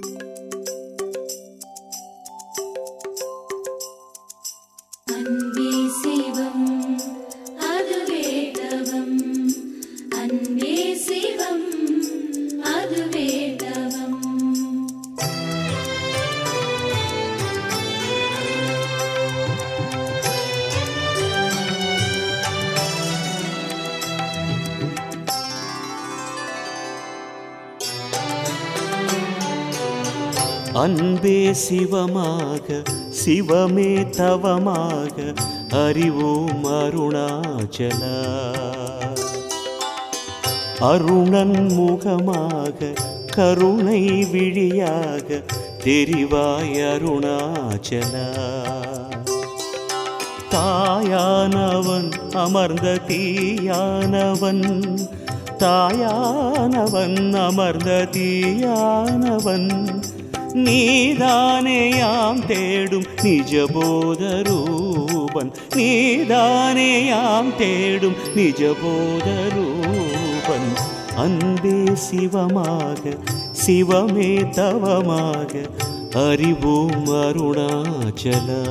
அன்பே அன்பே சிவமாக சிவமே தவமாக அறிவோம் அருணாச்சலா. அருணன் முகமாக கருணை விழியாக தெரிவாய் அருணாச்சலா. தாயானவன் அமர்ந்த தீயானவன் தாயானவன் அமர்ந்த தீயானவன் நீதானேயாம் தேடும் நிஜபோத ரூபன் நீதானேயாம் தேடும் நிஜபோத ரூபன் அன்பே சிவமாக சிவமே தவமாக அறிவோம் அருணாச்சலா.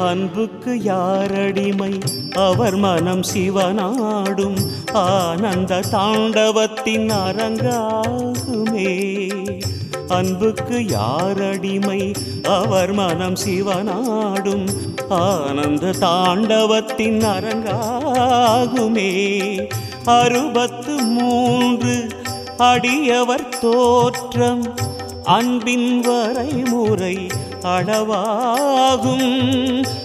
அன்புக்கு யாரடிமை? அவர் மனம் சிவனாடும். ஆனந்த தாண்டவத்தின் அரங்காகுமே. அன்புக்கு யாரடிமை? அவர் மனம் சிவனாடும். ஆனந்த தாண்டவத்தின் அரங்காகுமே. அறுபத்து மூன்று அடியவர் தோற்றம். அன்பின் வரை முறை அளவாகும்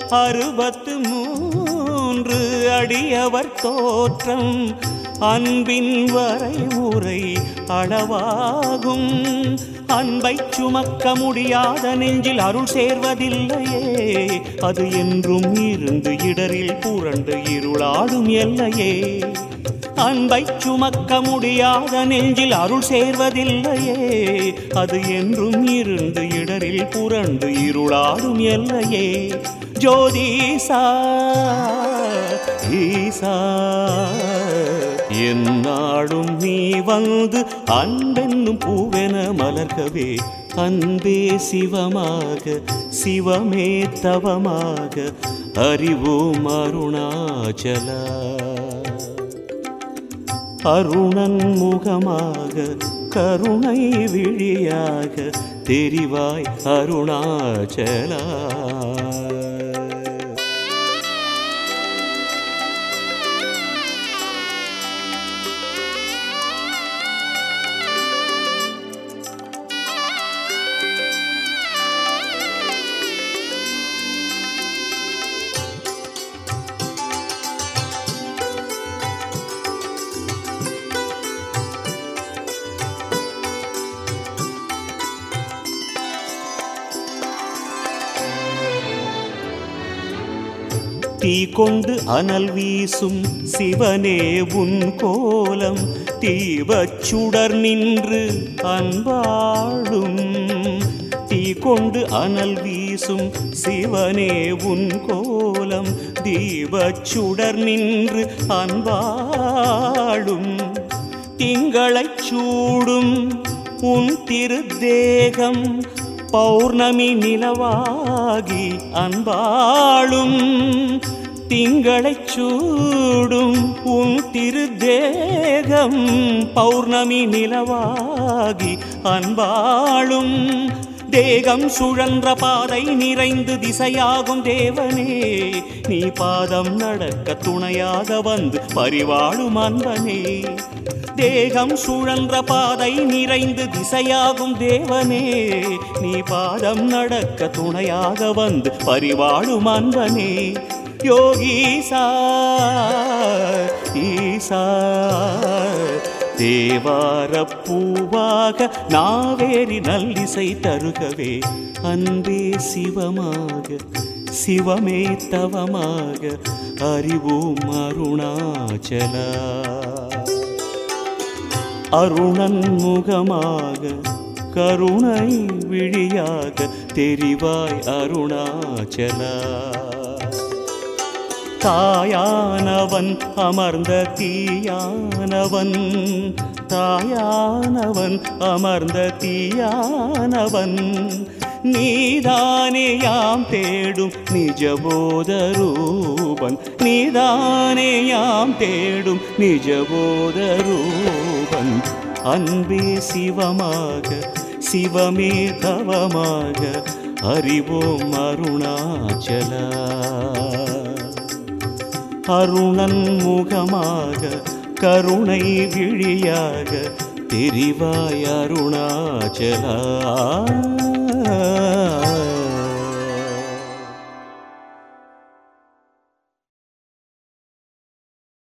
அறுபத்து மூன்று அடியவர் தோற்றம். அன்பின் வரை உரை அளவாகும். அன்பை சுமக்க முடியாத நெஞ்சில் அருள் சேர்வதில்லையே. அது என்றும் இருந்து இடரில் புரண்டு இருளாடும் எல்லையே. அன்பை சுமக்க முடியாத நெஞ்சில் அருள் சேர்வதில்லையே. அது என்றும் இருந்து இடரில் புரண்டு இருளாடும் எல்லையே. ஜோதிசா ஈசா என்னாடும் நீ வந்து அன்பென்னும் பூவென மலர்கவே. அன்பே சிவமாக சிவமே தவமாக அறிவோம் அருணாச்சலா. அருணன் முகமாக கருணை விழியாக தெரிவாய் அருணாச்சலா. தீ கொண்டு அனல் வீசும் சிவனே உன் கோலம். தீவச்சுடர் நின்று அன்பாடும் தீ கொண்டு அனல் வீசும் சிவனே உன் கோலம். தீபச்சுடர் நின்று அன்பாடும் திங்களைச் சூடும் உன் திருத்தேகம். பௌர்ணமி நிலவாகி அன்பாளும் திங்களைச் சூடும் உன் திருதேகம் பௌர்ணமி நிலவாகி அன்பாளும். தேகம் சுழன்ற பாதை நிறைந்து திசையாகும் தேவனே. நீ பாதம் நடக்க துணையாக வந்து பரிவாழும் அன்பனே. தேகம் சுழன்ற பாதை நிறைந்து திசையாகும் தேவனே. நீ பாதம் நடக்க துணையாக வந்து பரிவாழும் அன்பனே. யோகீசா ஈசா தேவார பூவாக நாவேரி நல்லிசை தருகவே அன்பே சிவமாக சிவமே தவமாக அறிவோம் அருணாச்சலா. அருணன் முகமாக கருணை விழியாக தெரிவாய் அருணாச்சலா. தாயானவன் அமர்ந்த தீயானவன். தாயானவன் அமர்ந்த தீயானவன். நீதானேயாம் தேடும் நிஜபோத ரூபன் நீதானே தேடும் நிஜபோத ரூபன் அன்பே சிவமாக சிவமே தவமாக அறிவோம் அருணாச்சலா. அருணன் முகமாக கருணை விழியாக தெரிவாய் அருணாச்சலா.